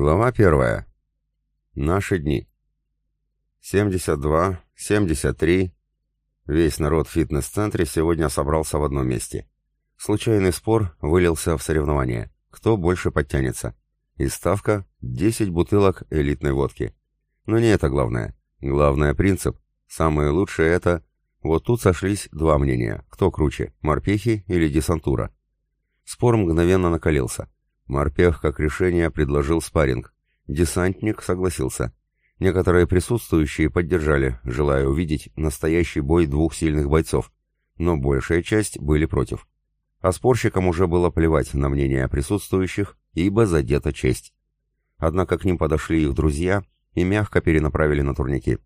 Глава первая. Наши дни. 72, 73. Весь народ в фитнес-центре сегодня собрался в одном месте. Случайный спор вылился в соревнование. Кто больше подтянется? И ставка – 10 бутылок элитной водки. Но не это главное. Главное – принцип. Самые лучшие – это... Вот тут сошлись два мнения. Кто круче – морпехи или десантура? Спор мгновенно накалился – Морпех как решение предложил спарринг. Десантник согласился. Некоторые присутствующие поддержали, желая увидеть настоящий бой двух сильных бойцов, но большая часть были против. А спорщикам уже было плевать на мнение присутствующих, ибо задета честь. Однако к ним подошли их друзья и мягко перенаправили на турники.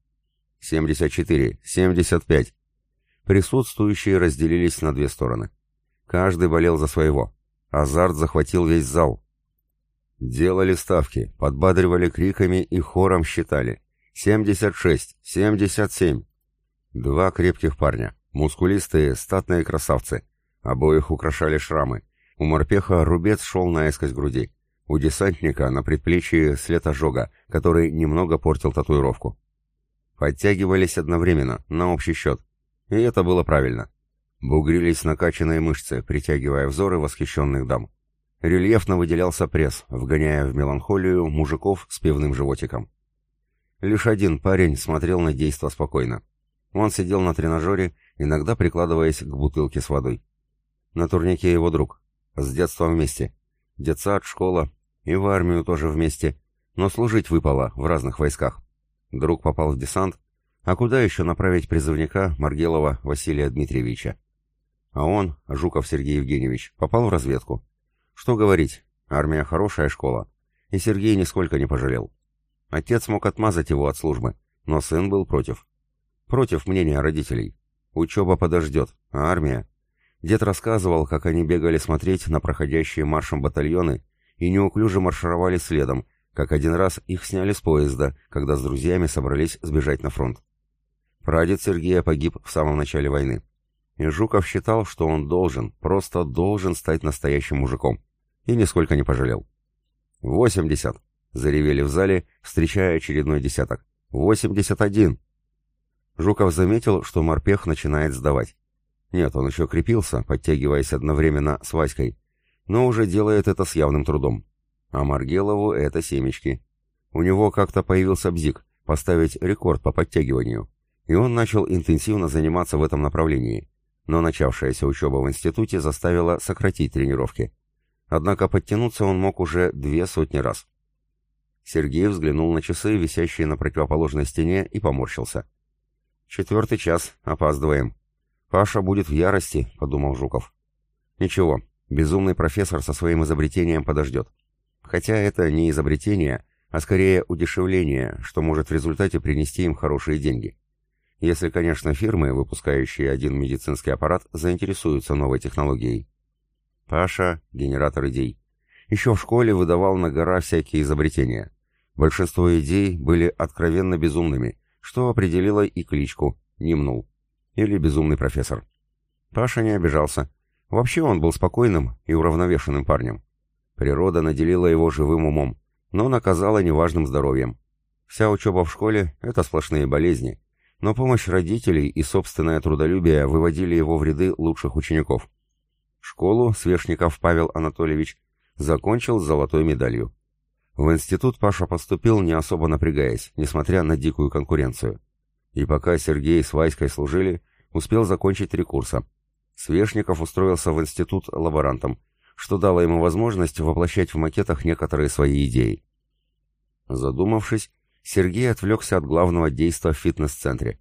74, 75. Присутствующие разделились на две стороны. Каждый болел за своего. Азарт захватил весь зал. Делали ставки, подбадривали криками и хором считали. «Семьдесят шесть! Семьдесят семь!» Два крепких парня, мускулистые, статные красавцы. Обоих украшали шрамы. У морпеха рубец шел наискось груди. У десантника на предплечье след ожога, который немного портил татуировку. Подтягивались одновременно, на общий счет. И это было правильно. Бугрились накачанные мышцы, притягивая взоры восхищенных дам. Рельефно выделялся пресс, вгоняя в меланхолию мужиков с пивным животиком. Лишь один парень смотрел на действо спокойно. Он сидел на тренажере, иногда прикладываясь к бутылке с водой. На турнике его друг. С детства вместе. Детсад, школа и в армию тоже вместе, но служить выпало в разных войсках. Друг попал в десант, а куда еще направить призывника Маргелова Василия Дмитриевича? А он, Жуков Сергей Евгеньевич, попал в разведку. Что говорить, армия хорошая школа, и Сергей нисколько не пожалел. Отец мог отмазать его от службы, но сын был против. Против мнения родителей. Учеба подождет, а армия... Дед рассказывал, как они бегали смотреть на проходящие маршем батальоны и неуклюже маршировали следом, как один раз их сняли с поезда, когда с друзьями собрались сбежать на фронт. Прадед Сергея погиб в самом начале войны. И Жуков считал, что он должен, просто должен стать настоящим мужиком. И нисколько не пожалел. «Восемьдесят!» — заревели в зале, встречая очередной десяток. «Восемьдесят один!» Жуков заметил, что морпех начинает сдавать. Нет, он еще крепился, подтягиваясь одновременно с Васькой, но уже делает это с явным трудом. А Маргелову это семечки. У него как-то появился бзик, поставить рекорд по подтягиванию, и он начал интенсивно заниматься в этом направлении но начавшаяся учеба в институте заставила сократить тренировки. Однако подтянуться он мог уже две сотни раз. Сергей взглянул на часы, висящие на противоположной стене, и поморщился. «Четвертый час, опаздываем. Паша будет в ярости», — подумал Жуков. «Ничего, безумный профессор со своим изобретением подождет. Хотя это не изобретение, а скорее удешевление, что может в результате принести им хорошие деньги. Если, конечно, фирмы, выпускающие один медицинский аппарат, заинтересуются новой технологией. Паша — генератор идей. Еще в школе выдавал на гора всякие изобретения. Большинство идей были откровенно безумными, что определило и кличку «Нимнул» или «Безумный профессор». Паша не обижался. Вообще он был спокойным и уравновешенным парнем. Природа наделила его живым умом, но наказала неважным здоровьем. Вся учеба в школе — это сплошные болезни, но помощь родителей и собственное трудолюбие выводили его в ряды лучших учеников. Школу Свешников Павел Анатольевич закончил с золотой медалью. В институт Паша поступил, не особо напрягаясь, несмотря на дикую конкуренцию. И пока Сергей с Васькой служили, успел закончить три курса. Свешников устроился в институт лаборантом, что дало ему возможность воплощать в макетах некоторые свои идеи. Задумавшись, Сергей отвлекся от главного действа в фитнес-центре.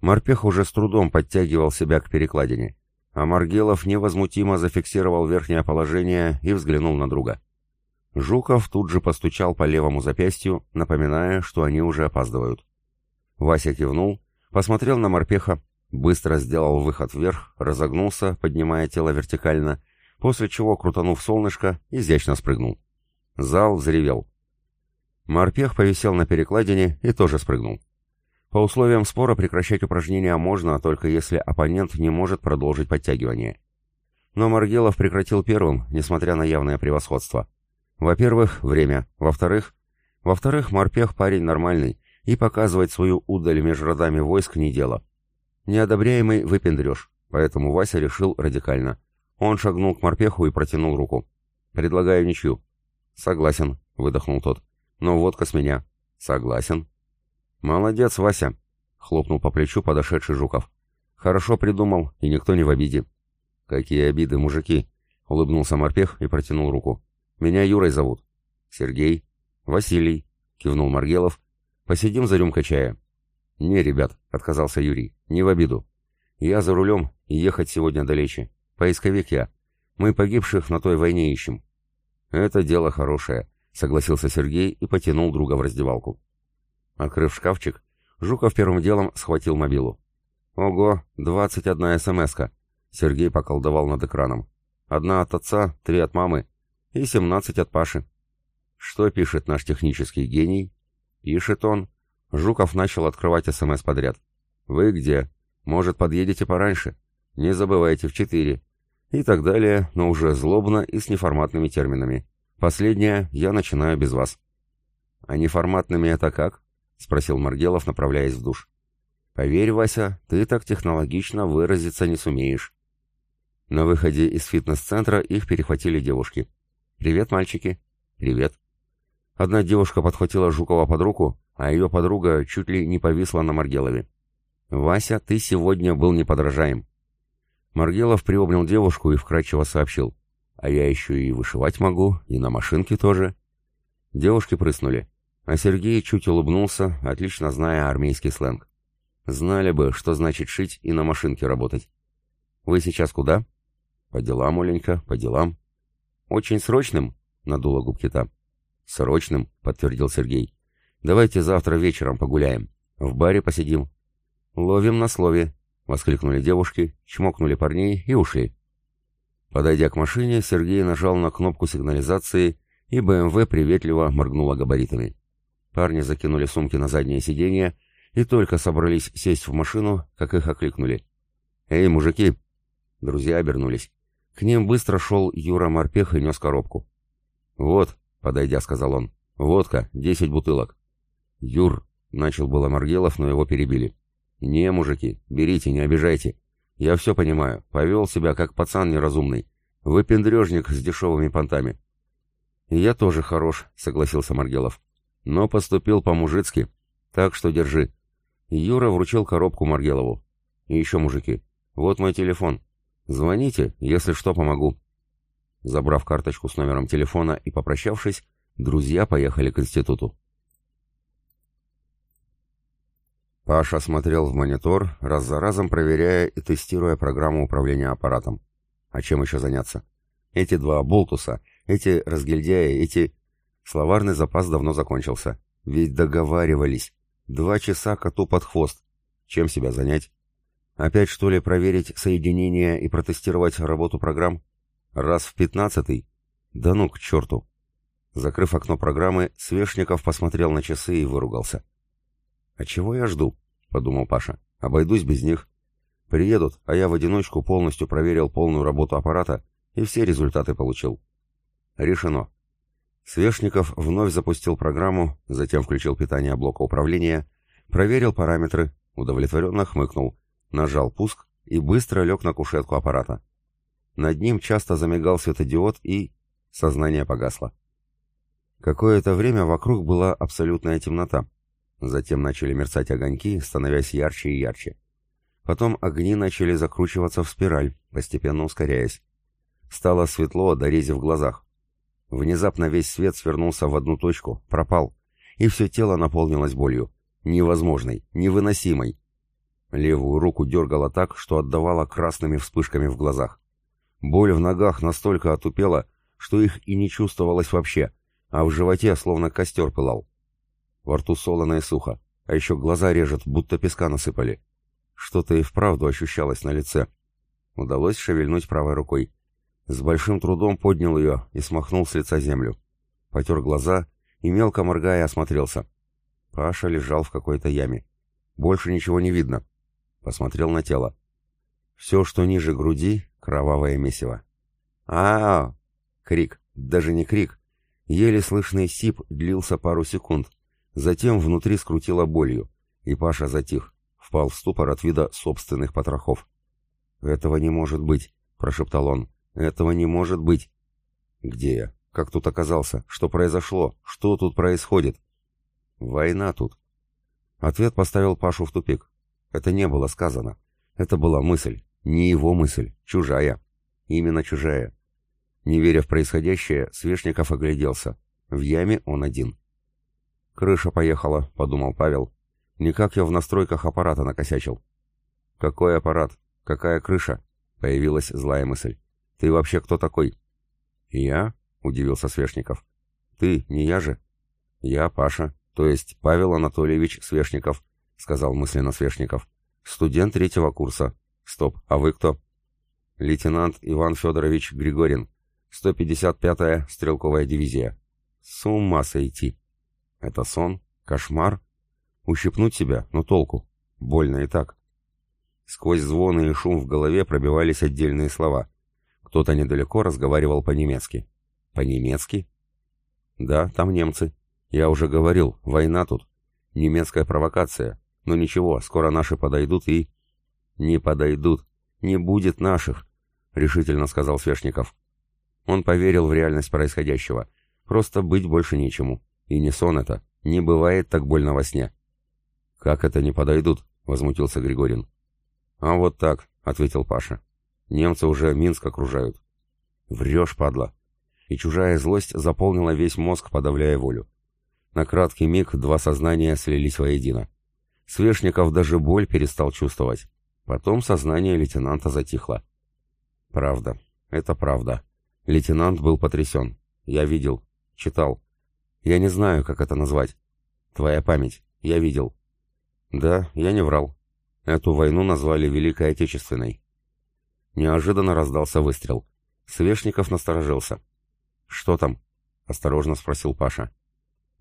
Морпех уже с трудом подтягивал себя к перекладине, а Маргелов невозмутимо зафиксировал верхнее положение и взглянул на друга. Жуков тут же постучал по левому запястью, напоминая, что они уже опаздывают. Вася кивнул, посмотрел на морпеха, быстро сделал выход вверх, разогнулся, поднимая тело вертикально, после чего, крутанув солнышко, изящно спрыгнул. Зал взревел. Морпех повисел на перекладине и тоже спрыгнул. По условиям спора прекращать упражнения можно, только если оппонент не может продолжить подтягивание. Но Маргелов прекратил первым, несмотря на явное превосходство. Во-первых, время. Во-вторых, во-вторых, морпех парень нормальный, и показывать свою удаль между родами войск не дело. Неодобряемый выпендрешь, поэтому Вася решил радикально. Он шагнул к морпеху и протянул руку. «Предлагаю ничью». «Согласен», — выдохнул тот. «Но водка с меня». «Согласен». «Молодец, Вася», — хлопнул по плечу подошедший Жуков. «Хорошо придумал, и никто не в обиде». «Какие обиды, мужики!» — улыбнулся морпех и протянул руку. «Меня Юрой зовут». «Сергей». «Василий», — кивнул Маргелов. «Посидим за рюмкой чая». «Не, ребят», — отказался Юрий, — «не в обиду. Я за рулем, и ехать сегодня далече. Поисковик я. Мы погибших на той войне ищем». «Это дело хорошее», — согласился Сергей и потянул друга в раздевалку. Открыв шкафчик, Жуков первым делом схватил мобилу. «Ого, двадцать одна СМС-ка!» Сергей поколдовал над экраном. «Одна от отца, три от мамы и семнадцать от Паши». Что пишет наш технический гений? Пишет он. Жуков начал открывать СМС подряд. «Вы где? Может, подъедете пораньше? Не забывайте, в четыре». И так далее, но уже злобно и с неформатными терминами. Последнее я начинаю без вас. «А неформатными это как?» — спросил Маргелов, направляясь в душ. «Поверь, Вася, ты так технологично выразиться не сумеешь». На выходе из фитнес-центра их перехватили девушки. «Привет, мальчики». «Привет». Одна девушка подхватила Жукова под руку, а ее подруга чуть ли не повисла на Маргелове. «Вася, ты сегодня был неподражаем». Маргелов приобнял девушку и вкратчиво сообщил. «А я еще и вышивать могу, и на машинке тоже». Девушки прыснули, а Сергей чуть улыбнулся, отлично зная армейский сленг. Знали бы, что значит шить и на машинке работать. «Вы сейчас куда?» «По делам, Оленька, по делам». «Очень срочным?» — надула губки та. «Срочным», — подтвердил Сергей. «Давайте завтра вечером погуляем. В баре посидим». «Ловим на слове», — воскликнули девушки, чмокнули парней и ушли. Подойдя к машине, Сергей нажал на кнопку сигнализации, и БМВ приветливо моргнула габаритами. Парни закинули сумки на заднее сиденье и только собрались сесть в машину, как их окликнули. «Эй, мужики!» Друзья обернулись. К ним быстро шел Юра Морпех и нес коробку. «Вот», подойдя, сказал он. «Водка, десять бутылок». «Юр», — начал было Маргелов, но его перебили. «Не, мужики, берите, не обижайте. Я все понимаю, повел себя как пацан неразумный. Вы пендрежник с дешевыми понтами». «Я тоже хорош», — согласился Маргелов. «Но поступил по-мужицки, так что держи». Юра вручил коробку Маргелову. «И еще, мужики, вот мой телефон. Звоните, если что, помогу». Забрав карточку с номером телефона и попрощавшись, друзья поехали к институту. Паша смотрел в монитор, раз за разом проверяя и тестируя программу управления аппаратом. А чем еще заняться? Эти два болтуса, эти разгильдяи, эти... Словарный запас давно закончился. Ведь договаривались. Два часа коту под хвост. Чем себя занять? Опять что ли проверить соединение и протестировать работу программ? Раз в пятнадцатый? Да ну к черту! Закрыв окно программы, Свешников посмотрел на часы и выругался. «А чего я жду?» — подумал Паша. «Обойдусь без них. Приедут, а я в одиночку полностью проверил полную работу аппарата и все результаты получил». Решено. Свешников вновь запустил программу, затем включил питание блока управления, проверил параметры, удовлетворенно хмыкнул, нажал пуск и быстро лег на кушетку аппарата. Над ним часто замигал светодиод и... Сознание погасло. Какое-то время вокруг была абсолютная темнота. Затем начали мерцать огоньки, становясь ярче и ярче. Потом огни начали закручиваться в спираль, постепенно ускоряясь. Стало светло, дорезив в глазах. Внезапно весь свет свернулся в одну точку, пропал, и все тело наполнилось болью. Невозможной, невыносимой. Левую руку дергало так, что отдавало красными вспышками в глазах. Боль в ногах настолько отупела, что их и не чувствовалось вообще, а в животе словно костер пылал. Во рту солоно и сухо, а еще глаза режет, будто песка насыпали. Что-то и вправду ощущалось на лице. Удалось шевельнуть правой рукой. С большим трудом поднял ее и смахнул с лица землю. Потер глаза и, мелко моргая, осмотрелся. Паша лежал в какой-то яме. Больше ничего не видно. Посмотрел на тело. Все, что ниже груди, Кровавое месиво. а, -а, -а Крик. Даже не крик. Еле слышный сип длился пару секунд, затем внутри скрутило болью, и Паша затих, впал в ступор от вида собственных потрохов. «Этого не может быть», — прошептал он. «Этого не может быть». «Где я? Как тут оказался? Что произошло? Что тут происходит?» «Война тут». Ответ поставил Пашу в тупик. Это не было сказано. Это была мысль. Не его мысль. Чужая. Именно чужая. Не веря в происходящее, Свешников огляделся. В яме он один. «Крыша поехала», — подумал Павел. «Никак я в настройках аппарата накосячил». «Какой аппарат? Какая крыша?» — появилась злая мысль. «Ты вообще кто такой?» «Я?» — удивился Свешников. «Ты, не я же?» «Я Паша, то есть Павел Анатольевич Свешников», — сказал мысленно Свешников. «Студент третьего курса. Стоп, а вы кто?» «Лейтенант Иван Федорович Григорин, 155-я стрелковая дивизия. С ума сойти. Это сон? Кошмар? Ущипнуть себя? Но толку. Больно и так. Сквозь звоны и шум в голове пробивались отдельные слова. Кто-то недалеко разговаривал по-немецки. По-немецки? Да, там немцы. Я уже говорил, война тут. Немецкая провокация. Но ничего, скоро наши подойдут и... Не подойдут. Не будет наших, решительно сказал Свешников. Он поверил в реальность происходящего. Просто быть больше нечему. И не сон это. Не бывает так больно во сне. «Как это не подойдут?» — возмутился Григорин. «А вот так», — ответил Паша. «Немцы уже Минск окружают». «Врешь, падла». И чужая злость заполнила весь мозг, подавляя волю. На краткий миг два сознания слились воедино. Свешников даже боль перестал чувствовать. Потом сознание лейтенанта затихло. «Правда. Это правда», Лейтенант был потрясен. Я видел. Читал. Я не знаю, как это назвать. Твоя память. Я видел. Да, я не врал. Эту войну назвали Великой Отечественной. Неожиданно раздался выстрел. Свешников насторожился. «Что там?» — осторожно спросил Паша.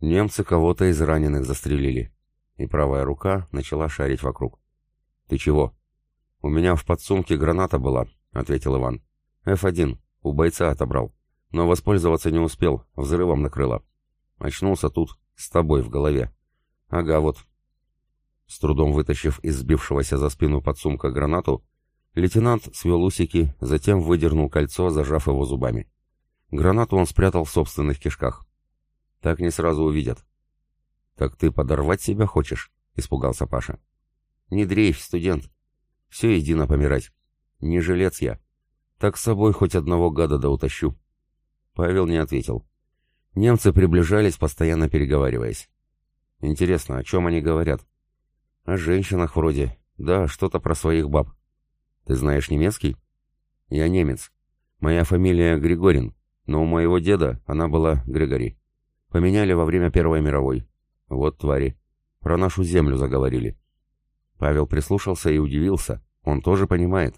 Немцы кого-то из раненых застрелили. И правая рука начала шарить вокруг. «Ты чего?» «У меня в подсумке граната была», — ответил Иван. «Ф-1. У бойца отобрал. Но воспользоваться не успел, взрывом накрыло. Очнулся тут, с тобой в голове. Ага, вот. С трудом вытащив из сбившегося за спину подсумка гранату, лейтенант свел усики, затем выдернул кольцо, зажав его зубами. Гранату он спрятал в собственных кишках. Так не сразу увидят. «Так ты подорвать себя хочешь?» — испугался Паша. «Не дрейф, студент. Все едино помирать. Не жилец я. Так с собой хоть одного гада да утащу. Павел не ответил. Немцы приближались, постоянно переговариваясь. Интересно, о чем они говорят? О женщинах вроде. Да, что-то про своих баб. Ты знаешь немецкий? Я немец. Моя фамилия Григорин, но у моего деда она была Григори. Поменяли во время Первой мировой. Вот твари. Про нашу землю заговорили. Павел прислушался и удивился. Он тоже понимает.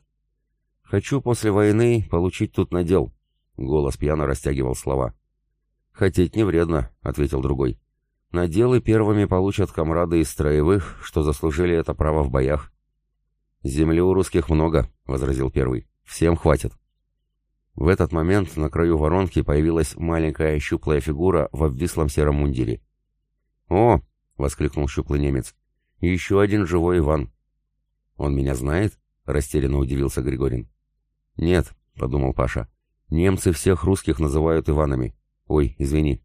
Хочу после войны получить тут надел. Голос пьяно растягивал слова. Хотеть не вредно, ответил другой. Наделы первыми получат комрады из строевых, что заслужили это право в боях. Земли у русских много, возразил первый. Всем хватит. В этот момент на краю воронки появилась маленькая щуплая фигура в обвислом сером мундире. «О!» — воскликнул щуплый немец. «Еще один живой Иван». «Он меня знает?» — растерянно удивился Григорин. «Нет», — подумал Паша, — «немцы всех русских называют Иванами. Ой, извини».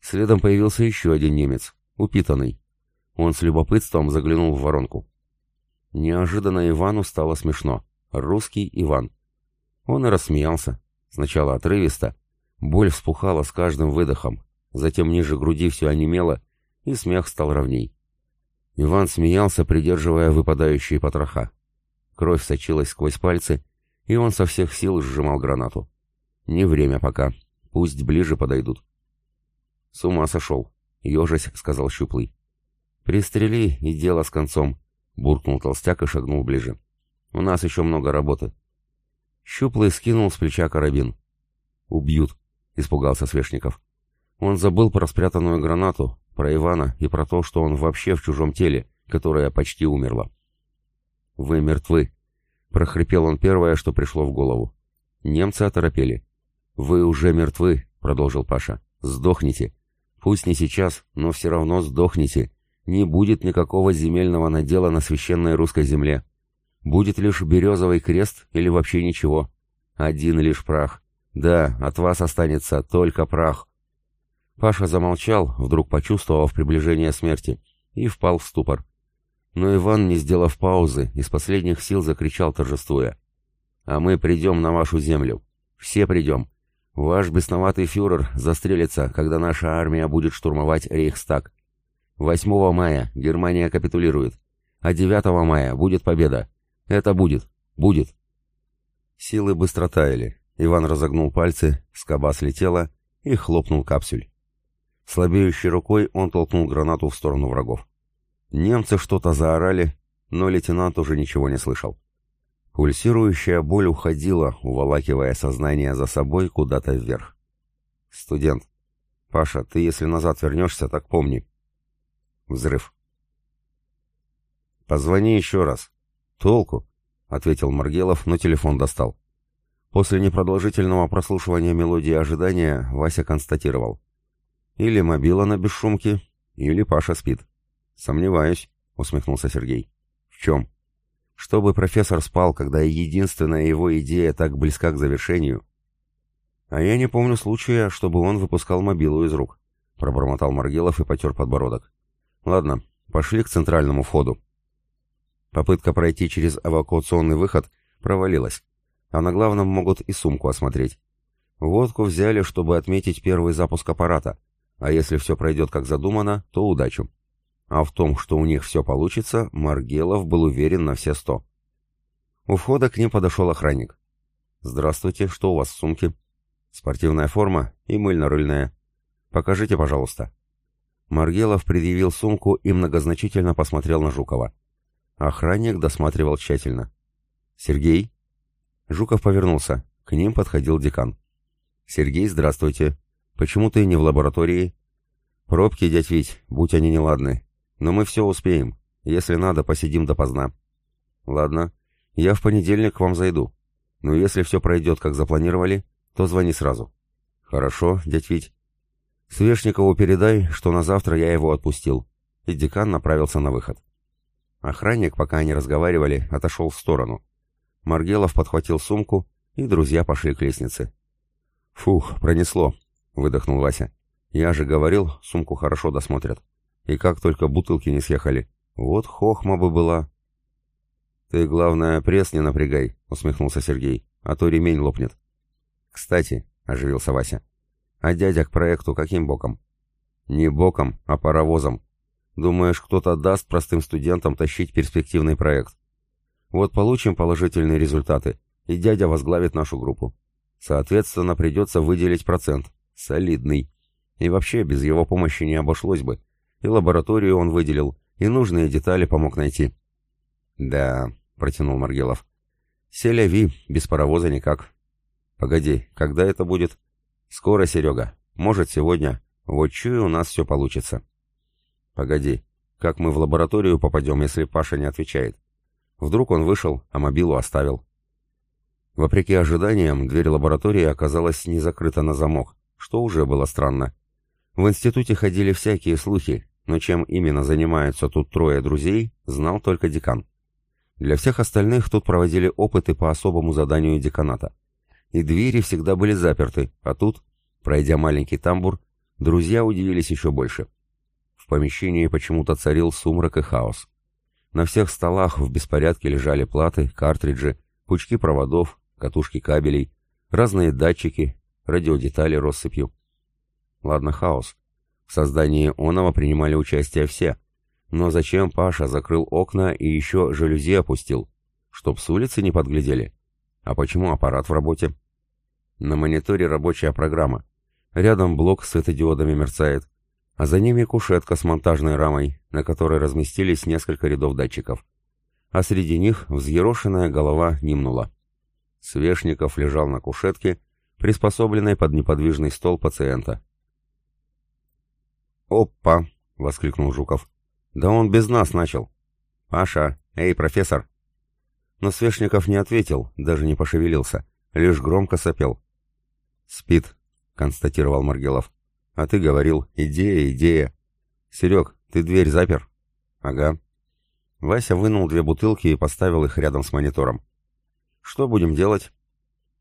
Следом появился еще один немец, упитанный. Он с любопытством заглянул в воронку. Неожиданно Ивану стало смешно. Русский Иван. Он и рассмеялся. Сначала отрывисто. Боль вспухала с каждым выдохом. Затем ниже груди все онемело, и смех стал ровней. Иван смеялся, придерживая выпадающие потроха. Кровь сочилась сквозь пальцы, и он со всех сил сжимал гранату. Не время пока. Пусть ближе подойдут. С ума сошел. Ежась, сказал Щуплый. Пристрели, и дело с концом. Буркнул толстяк и шагнул ближе. У нас еще много работы. Щуплый скинул с плеча карабин. «Убьют», — испугался Свешников. Он забыл про спрятанную гранату, про Ивана и про то, что он вообще в чужом теле, которое почти умерло. «Вы мертвы», — прохрипел он первое, что пришло в голову. Немцы оторопели. «Вы уже мертвы», — продолжил Паша. Сдохните. Пусть не сейчас, но все равно сдохните. Не будет никакого земельного надела на священной русской земле. Будет лишь березовый крест или вообще ничего. Один лишь прах. Да, от вас останется только прах. Паша замолчал, вдруг почувствовав приближение смерти, и впал в ступор. Но Иван, не сделав паузы, из последних сил закричал торжествуя. «А мы придем на вашу землю. Все придем. Ваш бесноватый фюрер застрелится, когда наша армия будет штурмовать Рейхстаг. 8 мая Германия капитулирует, а 9 мая будет победа. Это будет. Будет. Силы быстро таяли. Иван разогнул пальцы, скоба слетела и хлопнул капсюль. Слабеющей рукой он толкнул гранату в сторону врагов. Немцы что-то заорали, но лейтенант уже ничего не слышал. Пульсирующая боль уходила, уволакивая сознание за собой куда-то вверх. «Студент. Паша, ты если назад вернешься, так помни». Взрыв. «Позвони еще раз». «Толку?» — ответил Маргелов, но телефон достал. После непродолжительного прослушивания мелодии ожидания Вася констатировал. «Или мобила на бесшумке, или Паша спит». «Сомневаюсь», — усмехнулся Сергей. «В чем?» Чтобы профессор спал, когда единственная его идея так близка к завершению. А я не помню случая, чтобы он выпускал мобилу из рук, пробормотал Маргелов и потер подбородок. Ладно, пошли к центральному входу. Попытка пройти через эвакуационный выход провалилась, а на главном могут и сумку осмотреть. Водку взяли, чтобы отметить первый запуск аппарата, а если все пройдет как задумано, то удачу. А в том, что у них все получится, Маргелов был уверен на все сто. У входа к ним подошел охранник. «Здравствуйте, что у вас в сумке?» «Спортивная форма и мыльно-рыльная. Покажите, пожалуйста». Маргелов предъявил сумку и многозначительно посмотрел на Жукова. Охранник досматривал тщательно. «Сергей?» Жуков повернулся. К ним подходил декан. «Сергей, здравствуйте. Почему ты не в лаборатории?» «Пробки, дядь Вить, будь они неладны. Но мы все успеем. Если надо, посидим допоздна. Ладно, я в понедельник к вам зайду. Но если все пройдет, как запланировали, то звони сразу. Хорошо, дядь Вить. Свешникову передай, что на завтра я его отпустил. И декан направился на выход. Охранник, пока они разговаривали, отошел в сторону. Маргелов подхватил сумку, и друзья пошли к лестнице. «Фух, пронесло», — выдохнул Вася. «Я же говорил, сумку хорошо досмотрят». И как только бутылки не съехали. Вот хохма бы была. «Ты, главное, пресс не напрягай», — усмехнулся Сергей, — «а то ремень лопнет». «Кстати», — оживился Вася, — «а дядя к проекту каким боком?» «Не боком, а паровозом. Думаешь, кто-то даст простым студентам тащить перспективный проект? Вот получим положительные результаты, и дядя возглавит нашу группу. Соответственно, придется выделить процент. Солидный. И вообще, без его помощи не обошлось бы. И лабораторию он выделил, и нужные детали помог найти. «Да», — протянул Маргелов. «Селяви, без паровоза никак». «Погоди, когда это будет?» «Скоро, Серега. Может, сегодня. Вот чую, у нас все получится». «Погоди, как мы в лабораторию попадем, если Паша не отвечает?» Вдруг он вышел, а мобилу оставил. Вопреки ожиданиям, дверь лаборатории оказалась не закрыта на замок, что уже было странно. В институте ходили всякие слухи, но чем именно занимаются тут трое друзей, знал только декан. Для всех остальных тут проводили опыты по особому заданию деканата. И двери всегда были заперты, а тут, пройдя маленький тамбур, друзья удивились еще больше. В помещении почему-то царил сумрак и хаос. На всех столах в беспорядке лежали платы, картриджи, пучки проводов, катушки кабелей, разные датчики, радиодетали россыпью. Ладно, хаос. В создании оного принимали участие все. Но зачем Паша закрыл окна и еще жалюзи опустил? Чтоб с улицы не подглядели? А почему аппарат в работе? На мониторе рабочая программа. Рядом блок с светодиодами мерцает, а за ними кушетка с монтажной рамой, на которой разместились несколько рядов датчиков. А среди них взъерошенная голова нимнула. Свешников лежал на кушетке, приспособленной под неподвижный стол пациента. «Опа!» — воскликнул Жуков. «Да он без нас начал!» «Паша! Эй, профессор!» Но Свешников не ответил, даже не пошевелился, лишь громко сопел. «Спит», — констатировал Маргелов. А ты говорил, идея, идея. Серег, ты дверь запер? Ага. Вася вынул две бутылки и поставил их рядом с монитором. Что будем делать?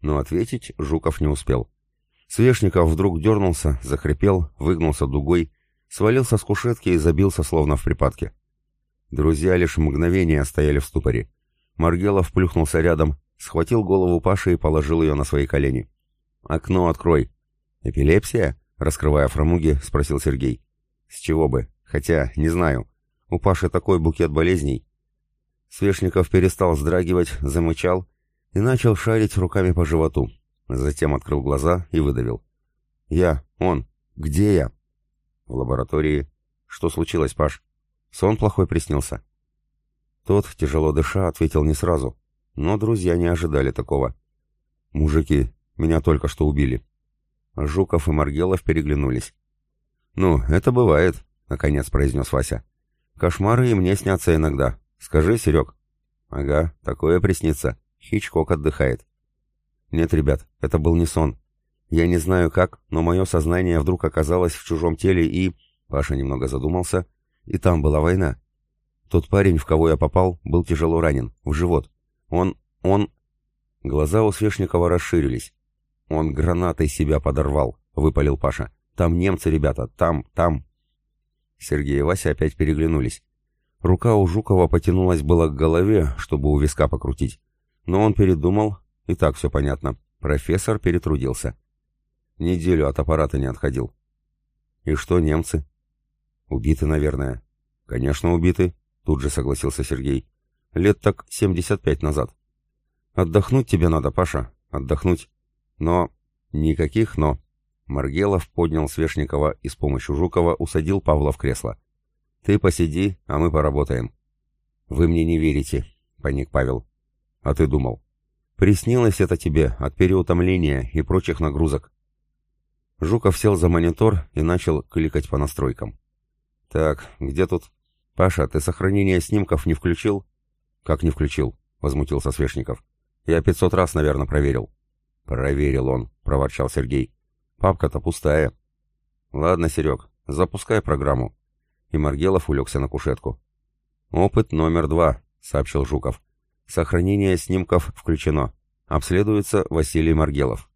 Но ответить Жуков не успел. Свешников вдруг дернулся, захрипел, выгнулся дугой, свалился с кушетки и забился словно в припадке. Друзья лишь мгновение стояли в ступоре. Маргелов плюхнулся рядом, схватил голову Паши и положил ее на свои колени. «Окно открой!» «Эпилепсия?» — раскрывая фрамуги, спросил Сергей. «С чего бы? Хотя, не знаю. У Паши такой букет болезней». Свешников перестал вздрагивать, замычал и начал шарить руками по животу. Затем открыл глаза и выдавил. «Я, он, где я?» «В лаборатории. Что случилось, Паш? Сон плохой приснился?» Тот, тяжело дыша, ответил не сразу. Но друзья не ожидали такого. «Мужики, меня только что убили». Жуков и Маргелов переглянулись. «Ну, это бывает», — наконец произнес Вася. «Кошмары и мне снятся иногда. Скажи, Серег». «Ага, такое приснится. Хичкок отдыхает». «Нет, ребят, это был не сон. Я не знаю как, но мое сознание вдруг оказалось в чужом теле и...» Паша немного задумался. «И там была война. Тот парень, в кого я попал, был тяжело ранен, в живот. Он... он...» Глаза у Свешникова расширились. «Он гранатой себя подорвал», — выпалил Паша. «Там немцы, ребята, там, там...» Сергей и Вася опять переглянулись. Рука у Жукова потянулась было к голове, чтобы у виска покрутить. Но он передумал, и так все понятно. Профессор перетрудился. Неделю от аппарата не отходил. «И что немцы?» «Убиты, наверное». «Конечно, убиты», — тут же согласился Сергей. «Лет так 75 назад». «Отдохнуть тебе надо, Паша, отдохнуть. Но... Никаких «но». Маргелов поднял Свешникова и с помощью Жукова усадил Павла в кресло. «Ты посиди, а мы поработаем». «Вы мне не верите», — паник Павел. «А ты думал?» «Приснилось это тебе от переутомления и прочих нагрузок». Жуков сел за монитор и начал кликать по настройкам. «Так, где тут...» «Паша, ты сохранение снимков не включил?» «Как не включил?» — возмутился Свешников. «Я пятьсот раз, наверное, проверил». «Проверил он», — проворчал Сергей. «Папка-то пустая». «Ладно, Серег, запускай программу». И Маргелов улегся на кушетку. «Опыт номер два», — сообщил Жуков. «Сохранение снимков включено. Обследуется Василий Маргелов».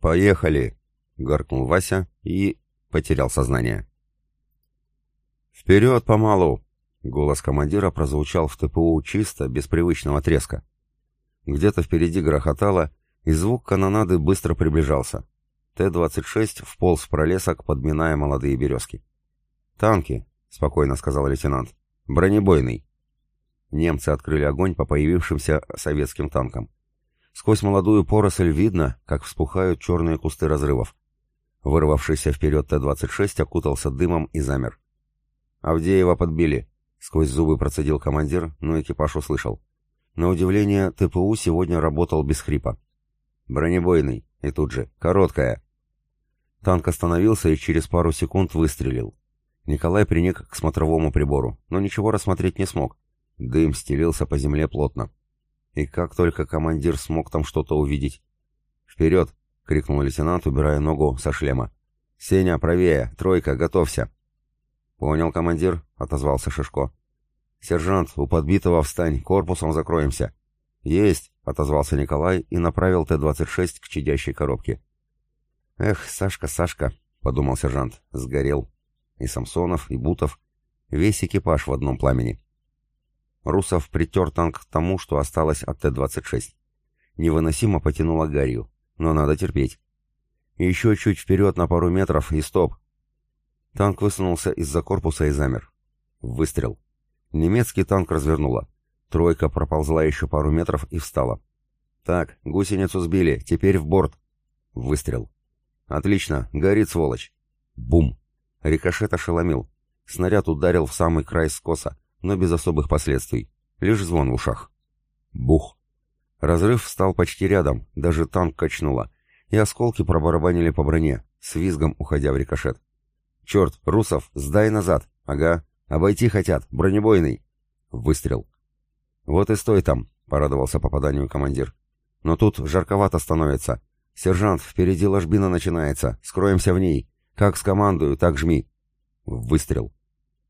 «Поехали!» — гаркнул Вася и потерял сознание. «Вперед помалу!» — голос командира прозвучал в ТПУ чисто, без привычного треска. Где-то впереди грохотало, и звук канонады быстро приближался. Т-26 вполз в пролесок, подминая молодые березки. «Танки», — спокойно сказал лейтенант. «Бронебойный». Немцы открыли огонь по появившимся советским танкам. Сквозь молодую поросль видно, как вспухают черные кусты разрывов. Вырвавшийся вперед Т-26 окутался дымом и замер. «Авдеева подбили», — сквозь зубы процедил командир, но экипаж услышал. На удивление, ТПУ сегодня работал без хрипа. Бронебойный, и тут же, короткая. Танк остановился и через пару секунд выстрелил. Николай приник к смотровому прибору, но ничего рассмотреть не смог. Дым стелился по земле плотно. И как только командир смог там что-то увидеть. «Вперед!» — крикнул лейтенант, убирая ногу со шлема. «Сеня, правее! Тройка, готовься!» «Понял, командир», — отозвался Шишко. «Сержант, у подбитого встань, корпусом закроемся». «Есть», — отозвался Николай и направил Т-26 к чадящей коробке. «Эх, Сашка, Сашка», — подумал сержант, — «сгорел. И Самсонов, и Бутов. Весь экипаж в одном пламени». Русов притер танк к тому, что осталось от Т-26. Невыносимо потянуло гарью, но надо терпеть. Еще чуть вперед на пару метров и стоп. Танк высунулся из-за корпуса и замер. Выстрел. Немецкий танк развернуло. Тройка проползла еще пару метров и встала. «Так, гусеницу сбили, теперь в борт». Выстрел. «Отлично, горит сволочь». Бум. Рикошет ошеломил. Снаряд ударил в самый край скоса, но без особых последствий. Лишь звон в ушах. Бух. Разрыв встал почти рядом, даже танк качнуло, и осколки пробарабанили по броне, с визгом уходя в рикошет. «Черт, Русов, сдай назад!» «Ага, «Обойти хотят! Бронебойный!» Выстрел. «Вот и стой там!» — порадовался попаданию командир. «Но тут жарковато становится. «Сержант, впереди ложбина начинается. Скроемся в ней. Как скомандую, так жми». Выстрел.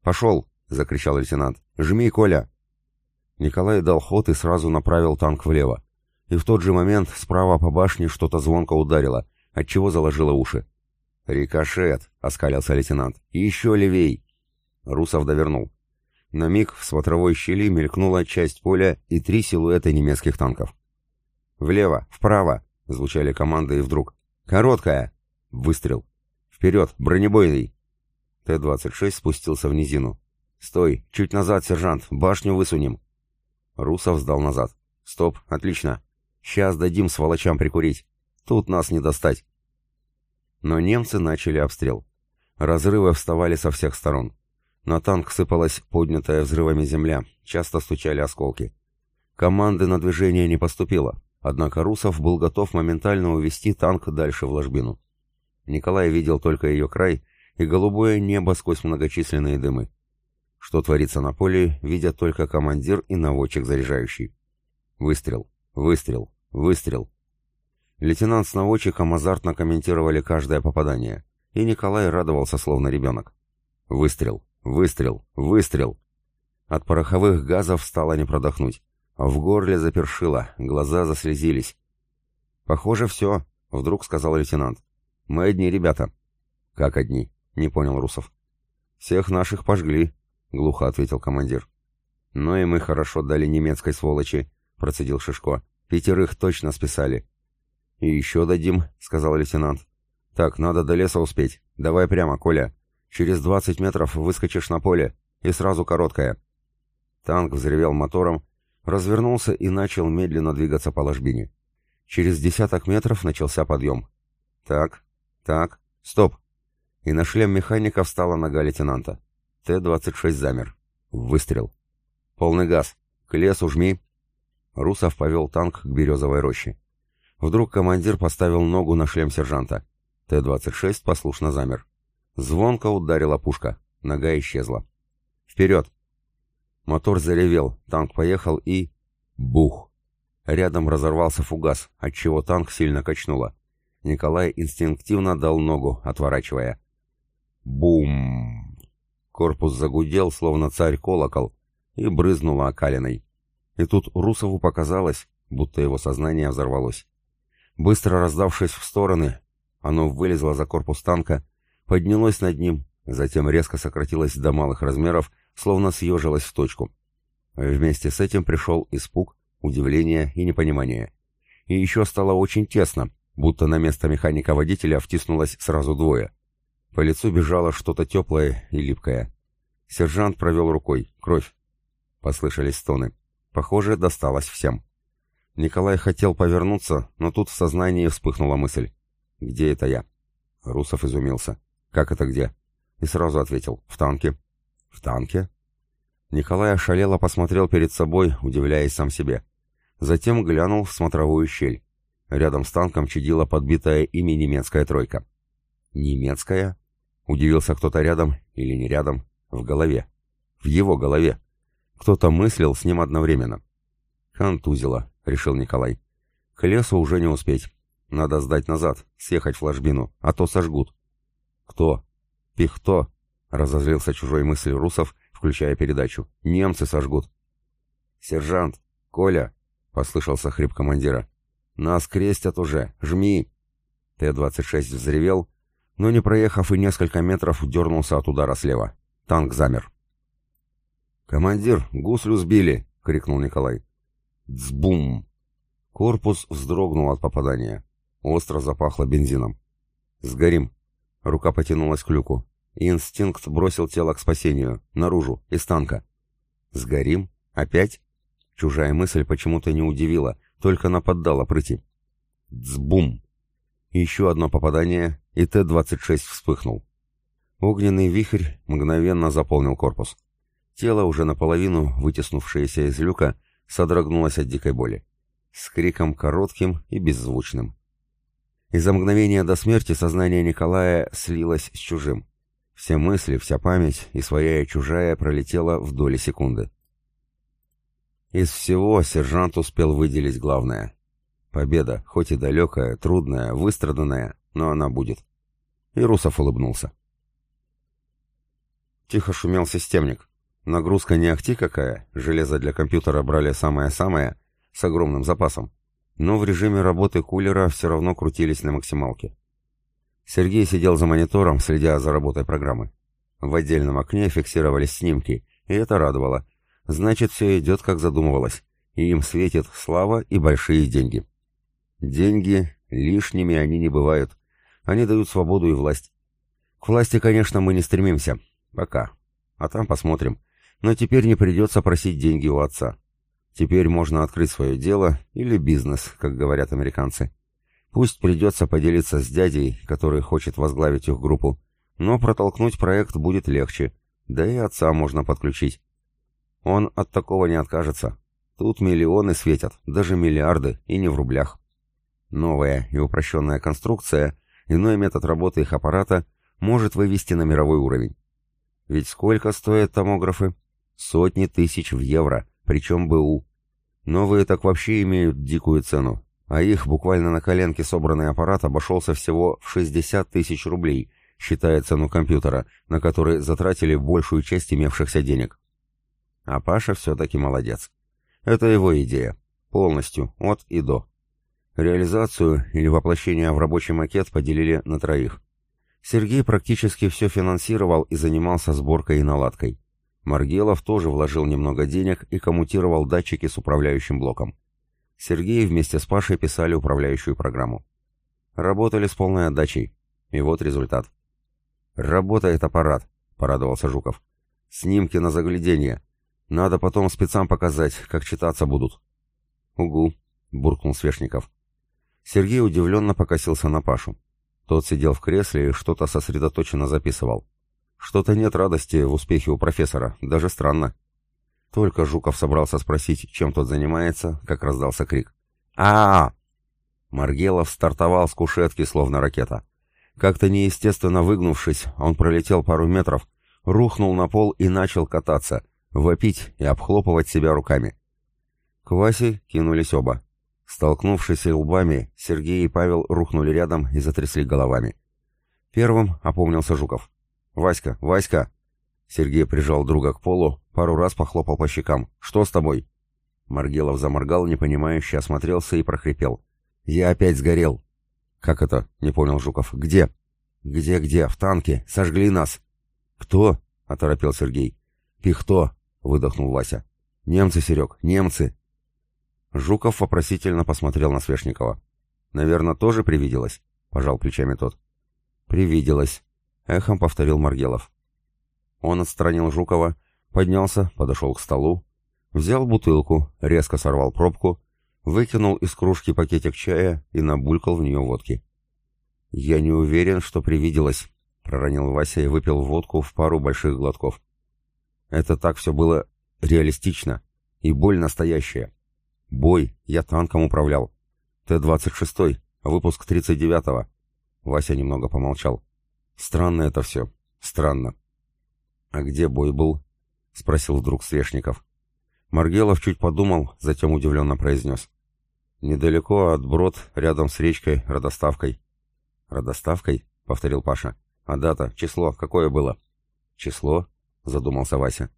«Пошел!» — закричал лейтенант. «Жми, Коля!» Николай дал ход и сразу направил танк влево. И в тот же момент справа по башне что-то звонко ударило, отчего заложило уши. «Рикошет!» — оскалился лейтенант. «Еще левей!» Русов довернул. На миг в смотровой щели мелькнула часть поля и три силуэта немецких танков. «Влево! Вправо!» — звучали команды и вдруг. «Короткая!» — выстрел. «Вперед! Бронебойный!» Т-26 спустился в низину. «Стой! Чуть назад, сержант! Башню высунем!» Русов сдал назад. «Стоп! Отлично! Сейчас дадим сволочам прикурить! Тут нас не достать!» Но немцы начали обстрел. Разрывы вставали со всех сторон. На танк сыпалась поднятая взрывами земля, часто стучали осколки. Команды на движение не поступило, однако Русов был готов моментально увести танк дальше в ложбину. Николай видел только ее край и голубое небо сквозь многочисленные дымы. Что творится на поле, видят только командир и наводчик заряжающий. Выстрел, выстрел, выстрел. Лейтенант с наводчиком азартно комментировали каждое попадание, и Николай радовался словно ребенок. Выстрел, выстрел, выстрел. От пороховых газов стало не продохнуть. В горле запершило, глаза заслезились. «Похоже, все», — вдруг сказал лейтенант. «Мы одни ребята». «Как одни?» — не понял Русов. «Всех наших пожгли», — глухо ответил командир. «Ну и мы хорошо дали немецкой сволочи», — процедил Шишко. «Пятерых точно списали». «И еще дадим», — сказал лейтенант. «Так, надо до леса успеть. Давай прямо, Коля. Через двадцать метров выскочишь на поле, и сразу короткая». Танк взревел мотором, развернулся и начал медленно двигаться по ложбине. Через десяток метров начался подъем. «Так, так, стоп!» И на шлем механика встала нога лейтенанта. Т-26 замер. Выстрел. «Полный газ. К лесу жми!» Русов повел танк к березовой роще. Вдруг командир поставил ногу на шлем сержанта. Т-26 послушно замер. Звонко ударила пушка. Нога исчезла. «Вперед!» Мотор заревел, танк поехал и... Бух! Рядом разорвался фугас, отчего танк сильно качнуло. Николай инстинктивно дал ногу, отворачивая. Бум! Корпус загудел, словно царь-колокол, и брызнуло окалиной. И тут Русову показалось, будто его сознание взорвалось. Быстро раздавшись в стороны, оно вылезло за корпус танка, поднялось над ним, затем резко сократилось до малых размеров, словно съежилось в точку. Вместе с этим пришел испуг, удивление и непонимание. И еще стало очень тесно, будто на место механика-водителя втиснулось сразу двое. По лицу бежало что-то теплое и липкое. Сержант провел рукой. Кровь. Послышались стоны. Похоже, досталось всем. Николай хотел повернуться, но тут в сознании вспыхнула мысль. «Где это я?» Русов изумился. «Как это где?» И сразу ответил. «В танке». «В танке?» Николай ошалело посмотрел перед собой, удивляясь сам себе. Затем глянул в смотровую щель. Рядом с танком чадила подбитая ими немецкая тройка. «Немецкая?» Удивился кто-то рядом или не рядом, в голове. В его голове. Кто-то мыслил с ним одновременно. «Контузило», — решил Николай. «К лесу уже не успеть. Надо сдать назад, съехать в ложбину, а то сожгут». «Кто?» «Пихто», — разозлился чужой мысль русов, включая передачу. «Немцы сожгут». «Сержант! Коля!» — послышался хрип командира. «Нас крестят уже! Жми!» Т-26 взревел, но, не проехав и несколько метров, дернулся от удара слева. Танк замер. «Командир, гуслю сбили!» — крикнул Николай. «Дзбум!» Корпус вздрогнул от попадания. Остро запахло бензином. «Сгорим!» Рука потянулась к люку. Инстинкт бросил тело к спасению, наружу, из танка. «Сгорим? Опять?» Чужая мысль почему-то не удивила, только нападала прыти. Дзбум! Еще одно попадание, и Т-26 вспыхнул. Огненный вихрь мгновенно заполнил корпус. Тело, уже наполовину вытеснувшееся из люка, содрогнулось от дикой боли. С криком коротким и беззвучным. И за мгновение до смерти сознание Николая слилось с чужим. Все мысли, вся память, и своя, и чужая, пролетела в доли секунды. Из всего сержант успел выделить главное. Победа, хоть и далекая, трудная, выстраданная, но она будет. И Русов улыбнулся. Тихо шумел системник. Нагрузка не ахти какая, железо для компьютера брали самое-самое, с огромным запасом. Но в режиме работы кулера все равно крутились на максималке. Сергей сидел за монитором, следя за работой программы. В отдельном окне фиксировались снимки, и это радовало. Значит, все идет, как задумывалось, и им светит слава и большие деньги. Деньги, лишними они не бывают. Они дают свободу и власть. К власти, конечно, мы не стремимся. Пока. А там посмотрим. Но теперь не придется просить деньги у отца. Теперь можно открыть свое дело или бизнес, как говорят американцы. Пусть придется поделиться с дядей, который хочет возглавить их группу, но протолкнуть проект будет легче, да и отца можно подключить. Он от такого не откажется. Тут миллионы светят, даже миллиарды, и не в рублях. Новая и упрощенная конструкция, иной метод работы их аппарата может вывести на мировой уровень. Ведь сколько стоят томографы? Сотни тысяч в евро, причем БУ. Новые так вообще имеют дикую цену, а их буквально на коленке собранный аппарат обошелся всего в 60 тысяч рублей, считая цену компьютера, на который затратили большую часть имевшихся денег. А Паша все-таки молодец. Это его идея. Полностью, от и до. Реализацию или воплощение в рабочий макет поделили на троих. Сергей практически все финансировал и занимался сборкой и наладкой. Маргелов тоже вложил немного денег и коммутировал датчики с управляющим блоком. Сергей вместе с Пашей писали управляющую программу. Работали с полной отдачей. И вот результат. «Работает аппарат», — порадовался Жуков. «Снимки на заглядение. Надо потом спецам показать, как читаться будут». «Угу», — буркнул Свешников. Сергей удивленно покосился на Пашу. Тот сидел в кресле и что-то сосредоточенно записывал. Что-то нет радости в успехе у профессора, даже странно. Только Жуков собрался спросить, чем тот занимается, как раздался крик. а, -а, -а Маргелов стартовал с кушетки, словно ракета. Как-то неестественно выгнувшись, он пролетел пару метров, рухнул на пол и начал кататься, вопить и обхлопывать себя руками. К Васе кинулись оба. Столкнувшись лбами, Сергей и Павел рухнули рядом и затрясли головами. Первым опомнился Жуков. «Васька! Васька!» Сергей прижал друга к полу, пару раз похлопал по щекам. «Что с тобой?» Маргелов заморгал, непонимающе осмотрелся и прохрипел. «Я опять сгорел». «Как это?» — не понял Жуков. «Где?» «Где-где? В танке. Сожгли нас». «Кто?» — оторопел Сергей. «Пихто!» — выдохнул Вася. «Немцы, Серег, немцы!» Жуков вопросительно посмотрел на Свешникова. «Наверное, тоже привиделось?» — пожал плечами тот. «Привиделось», — эхом повторил Маргелов. Он отстранил Жукова, поднялся, подошел к столу, взял бутылку, резко сорвал пробку, выкинул из кружки пакетик чая и набулькал в нее водки. «Я не уверен, что привиделось», — проронил Вася и выпил водку в пару больших глотков. «Это так все было реалистично, и боль настоящая. Бой, я танком управлял. Т-26, выпуск 39-го». Вася немного помолчал. «Странно это все, странно». «А где бой был?» — спросил вдруг Свешников. Маргелов чуть подумал, затем удивленно произнес. «Недалеко от Брод, рядом с речкой, родоставкой». «Родоставкой?» — повторил Паша. «А дата, число, какое было?» «Число?» — задумался Вася.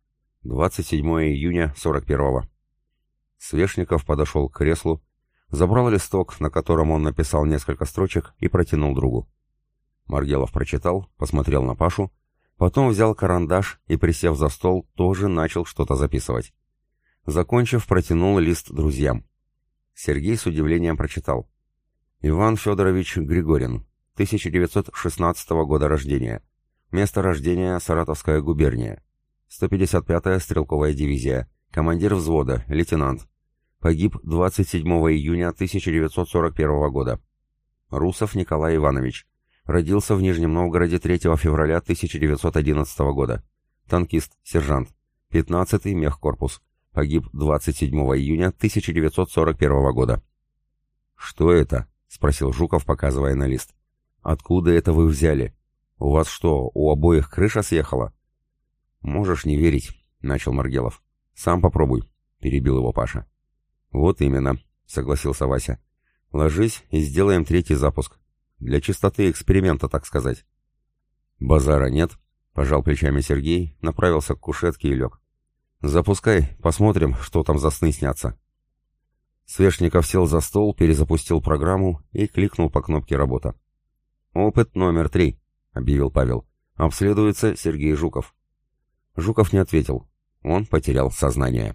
«27 июня 41-го». Свешников подошел к креслу, забрал листок, на котором он написал несколько строчек, и протянул другу. Маргелов прочитал, посмотрел на Пашу, Потом взял карандаш и, присев за стол, тоже начал что-то записывать. Закончив, протянул лист друзьям. Сергей с удивлением прочитал. Иван Федорович Григорин, 1916 года рождения. Место рождения Саратовская губерния. 155-я стрелковая дивизия. Командир взвода, лейтенант. Погиб 27 июня 1941 года. Русов Николай Иванович, Родился в Нижнем Новгороде 3 февраля 1911 года. Танкист, сержант. 15-й мехкорпус. Погиб 27 июня 1941 года. «Что это?» — спросил Жуков, показывая на лист. «Откуда это вы взяли? У вас что, у обоих крыша съехала?» «Можешь не верить», — начал Маргелов. «Сам попробуй», — перебил его Паша. «Вот именно», — согласился Вася. Ложись и сделаем третий запуск. Для чистоты эксперимента, так сказать. Базара нет, пожал плечами Сергей, направился к кушетке и лег. Запускай, посмотрим, что там за сны снятся. Свешников сел за стол, перезапустил программу и кликнул по кнопке «Работа». «Опыт номер три», — объявил Павел. «Обследуется Сергей Жуков». Жуков не ответил. Он потерял сознание.